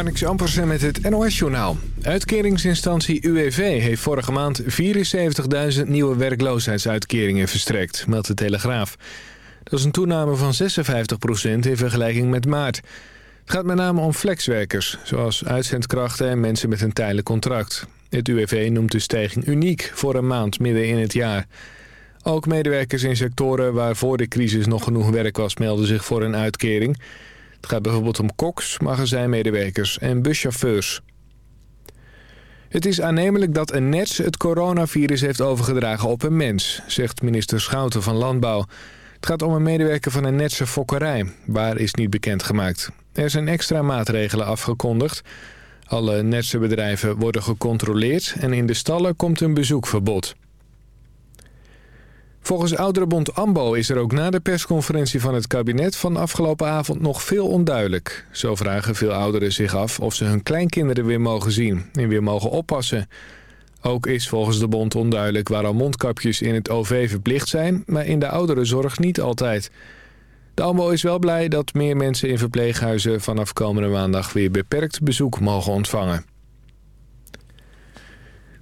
Marnix Ampersen met het NOS-journaal. Uitkeringsinstantie UWV heeft vorige maand 74.000 nieuwe werkloosheidsuitkeringen verstrekt, meldt de Telegraaf. Dat is een toename van 56% in vergelijking met maart. Het gaat met name om flexwerkers, zoals uitzendkrachten en mensen met een tijdelijk contract. Het UWV noemt de stijging uniek voor een maand midden in het jaar. Ook medewerkers in sectoren waar voor de crisis nog genoeg werk was... melden zich voor een uitkering. Het gaat bijvoorbeeld om koks, magazijnmedewerkers en buschauffeurs. Het is aannemelijk dat een nets het coronavirus heeft overgedragen op een mens... zegt minister Schouten van Landbouw. Het gaat om een medewerker van een netse fokkerij. Waar is niet bekendgemaakt. Er zijn extra maatregelen afgekondigd. Alle netse bedrijven worden gecontroleerd... en in de stallen komt een bezoekverbod. Volgens Ouderenbond AMBO is er ook na de persconferentie van het kabinet van afgelopen avond nog veel onduidelijk. Zo vragen veel ouderen zich af of ze hun kleinkinderen weer mogen zien en weer mogen oppassen. Ook is volgens de bond onduidelijk waarom mondkapjes in het OV verplicht zijn, maar in de ouderenzorg niet altijd. De AMBO is wel blij dat meer mensen in verpleeghuizen vanaf komende maandag weer beperkt bezoek mogen ontvangen.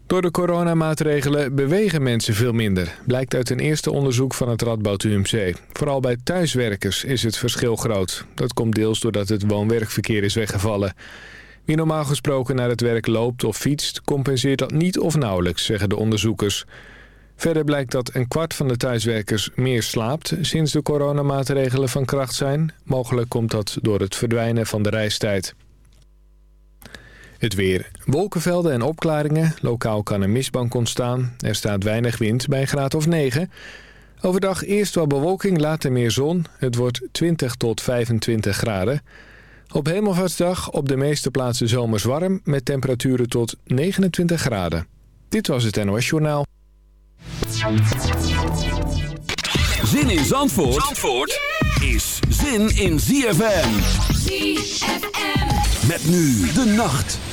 Door de coronamaatregelen bewegen mensen veel minder, blijkt uit een eerste onderzoek van het Radboud UMC. Vooral bij thuiswerkers is het verschil groot. Dat komt deels doordat het woon-werkverkeer is weggevallen. Wie normaal gesproken naar het werk loopt of fietst, compenseert dat niet of nauwelijks, zeggen de onderzoekers. Verder blijkt dat een kwart van de thuiswerkers meer slaapt sinds de coronamaatregelen van kracht zijn. Mogelijk komt dat door het verdwijnen van de reistijd. Het weer. Wolkenvelden en opklaringen. Lokaal kan een mistbank ontstaan. Er staat weinig wind bij een graad of 9. Overdag eerst wat bewolking, later meer zon. Het wordt 20 tot 25 graden. Op Hemelvaartsdag op de meeste plaatsen zomers warm... met temperaturen tot 29 graden. Dit was het NOS Journaal. Zin in Zandvoort, Zandvoort is zin in ZFM. ZFM. Met nu de nacht.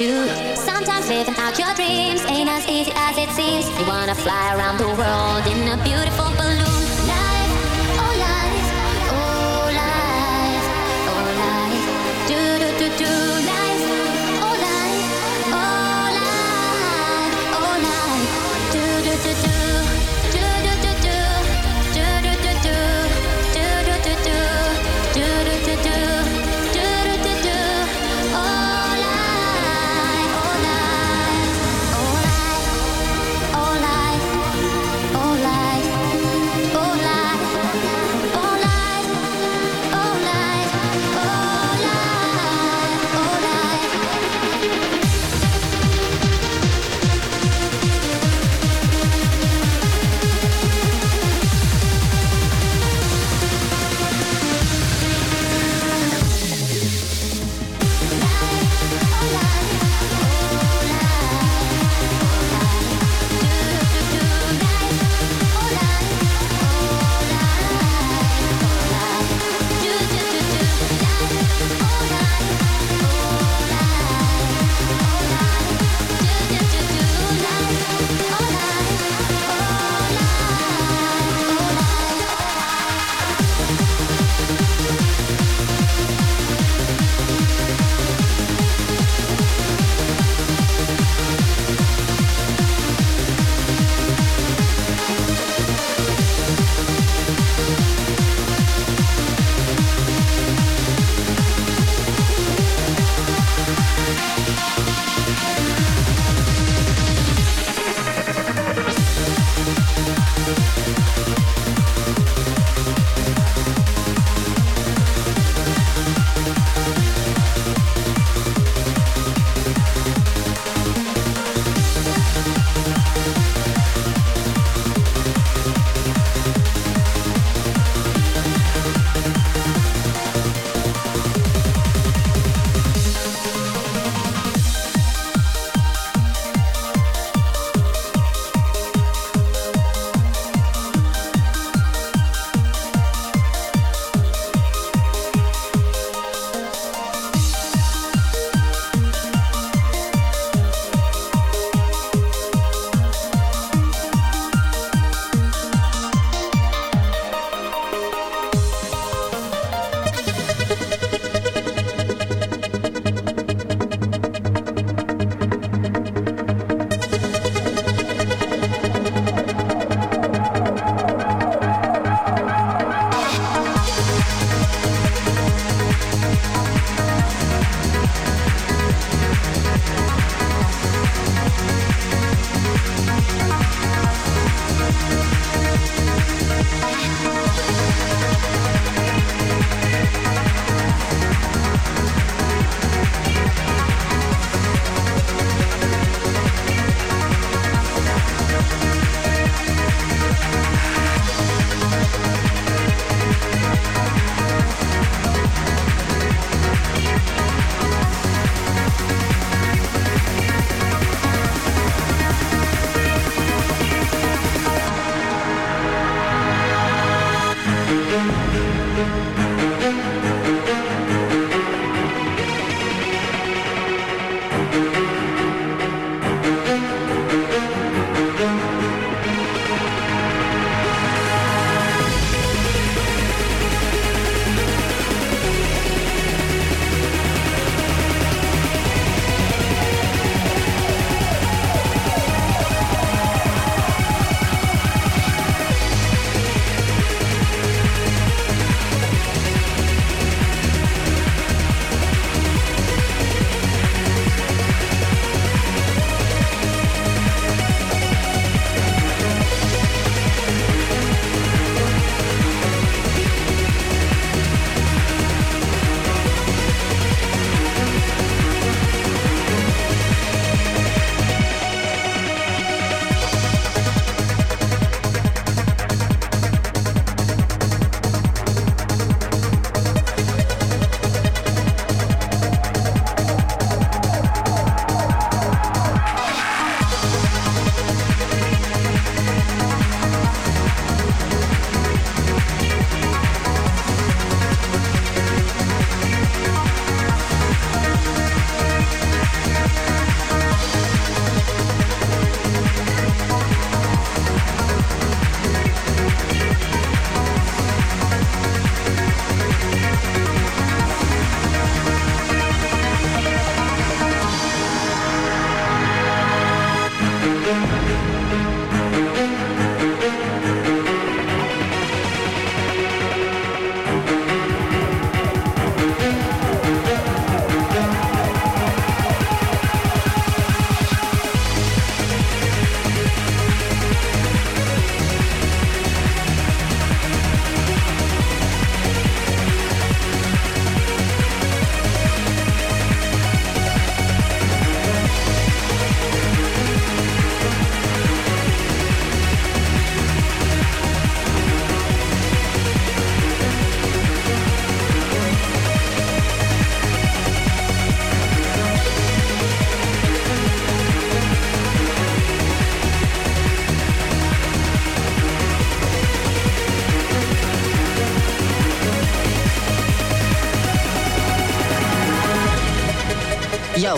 You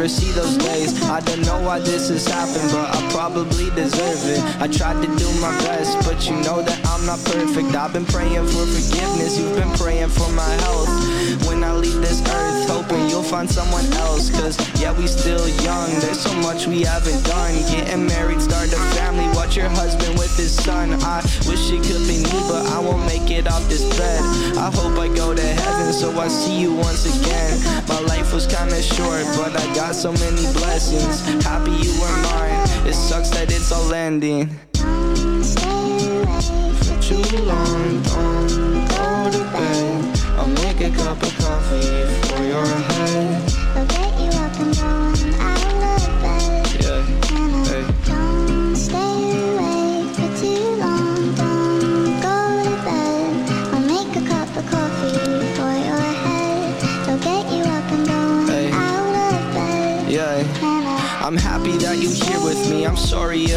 never see those days. I don't know why this has happened, but I probably deserve it. I tried to do my best, but you know that I'm not perfect. I've been praying for forgiveness, you've been praying for my health. When I leave this earth, hoping you'll find someone else. Cause yeah, we still young, there's so much we haven't done. Getting married, start a family, watch your husband with his son. I wish it could be me, but I won't make it off this bed. I hope I go to heaven, so I see you once again. My life was kinda short, but I got so many blessings. Happy you were mine, it sucks that it's all ending.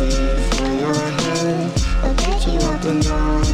for your head. I'll pick you up and down.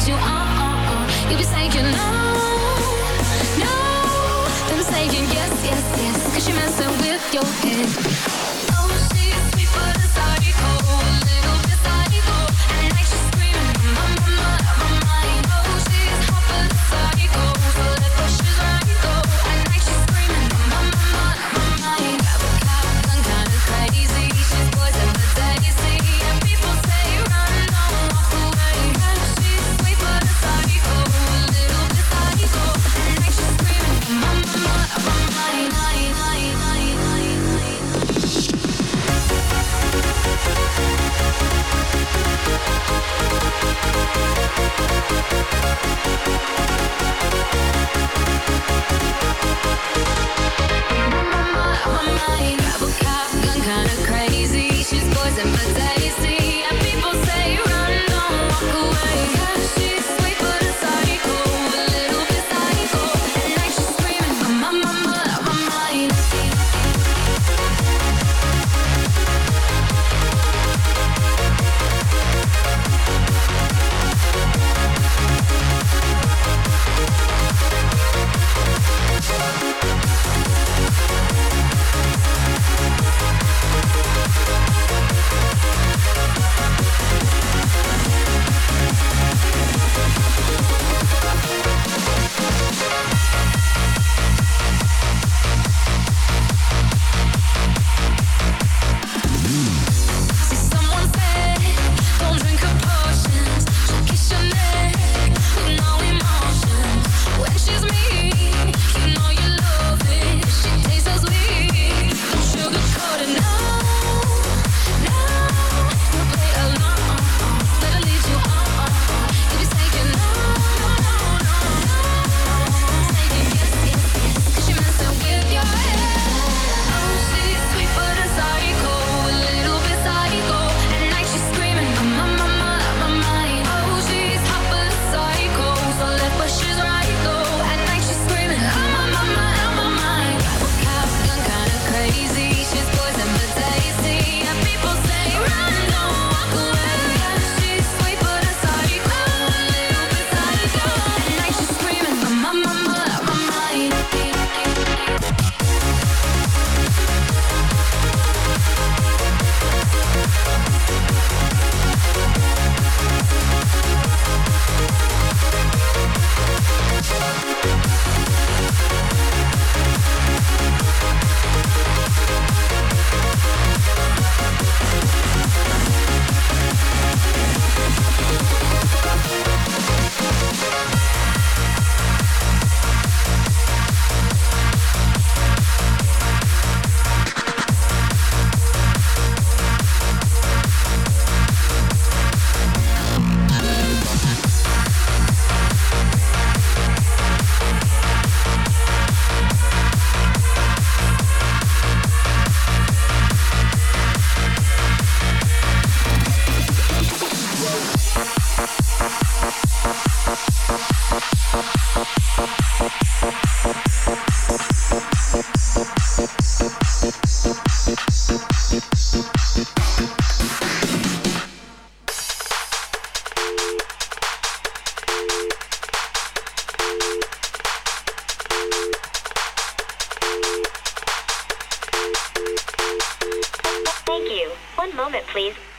you on. on, on. You be saying no, no, then saying yes, yes, yes, cause you messing with your head. One moment, please.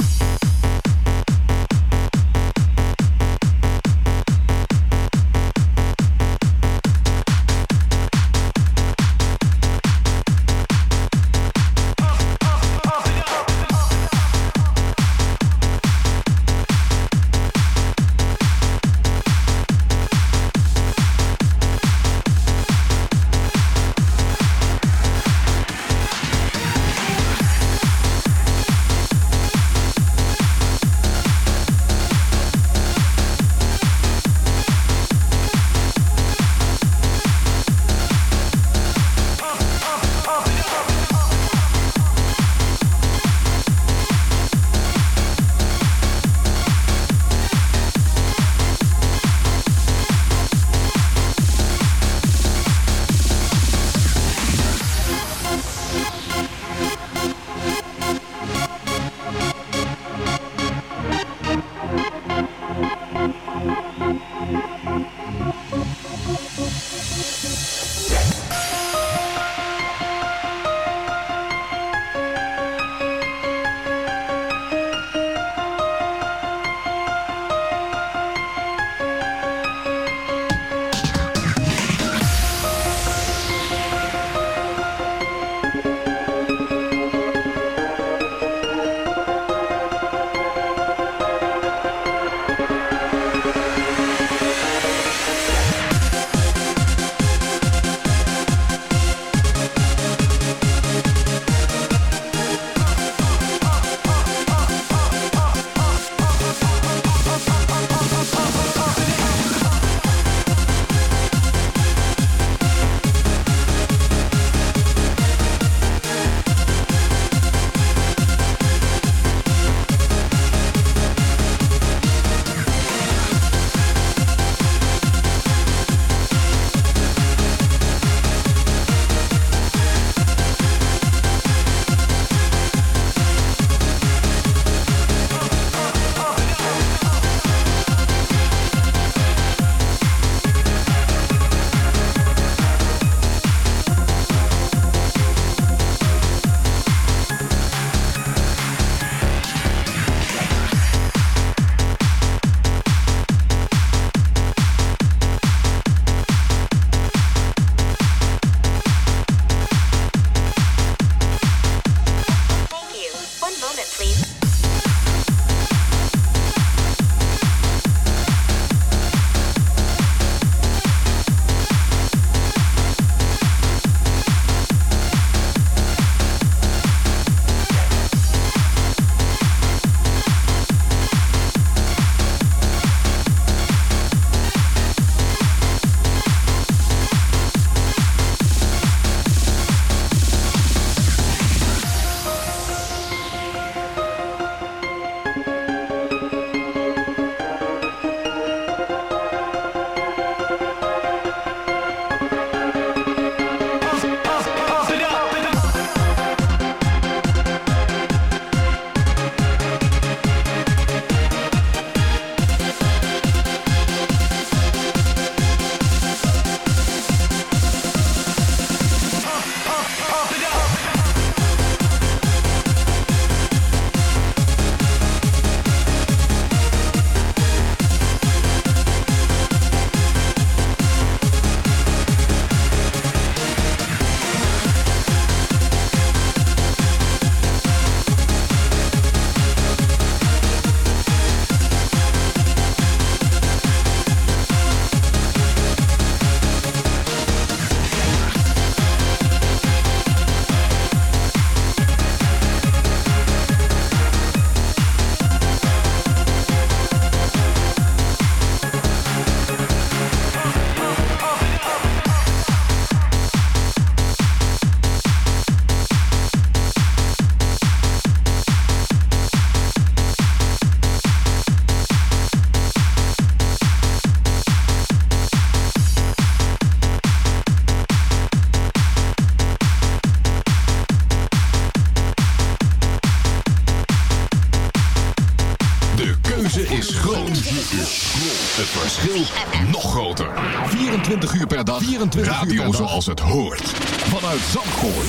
24 uur per dag. 24 Radio zoals het hoort. Vanuit Zandvoort.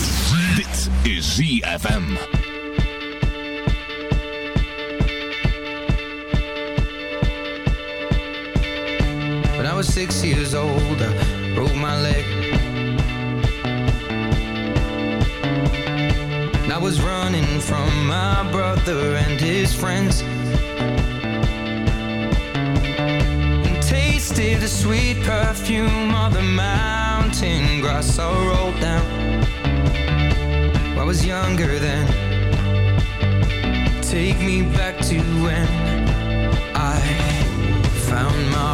Dit is ZFM. When I was six years old, I broke my leg. And I was running from my brother and his friends. Sweet perfume of the mountain grass I rolled down. I was younger then. Take me back to when I found my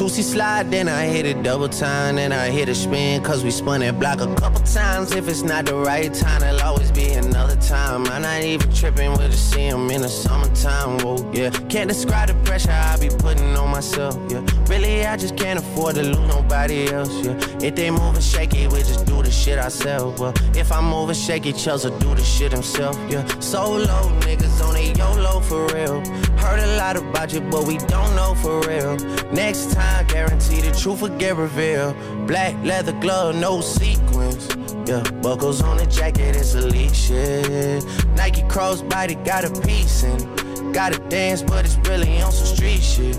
Toosie slide, then I hit it double time, then I hit a spin, cause we spun that block a couple times. If it's not the right time, there'll always be another time. I'm not even tripping, we'll just see 'em in the summertime, whoa, yeah. Can't describe the pressure I be putting on myself, yeah. Really, I just can't afford to lose nobody else, yeah. If they moving shaky, we just do the shit ourselves, well. If I'm moving shaky, Chelsea do the shit himself, yeah. Solo niggas on a YOLO for real. Heard a lot about you, but we don't know for real. Next time, guarantee the truth will get revealed. Black leather glove, no sequins. Yeah, buckles on the jacket, it's elite shit. Nike crossbody got a piece and gotta dance, but it's really on some street shit.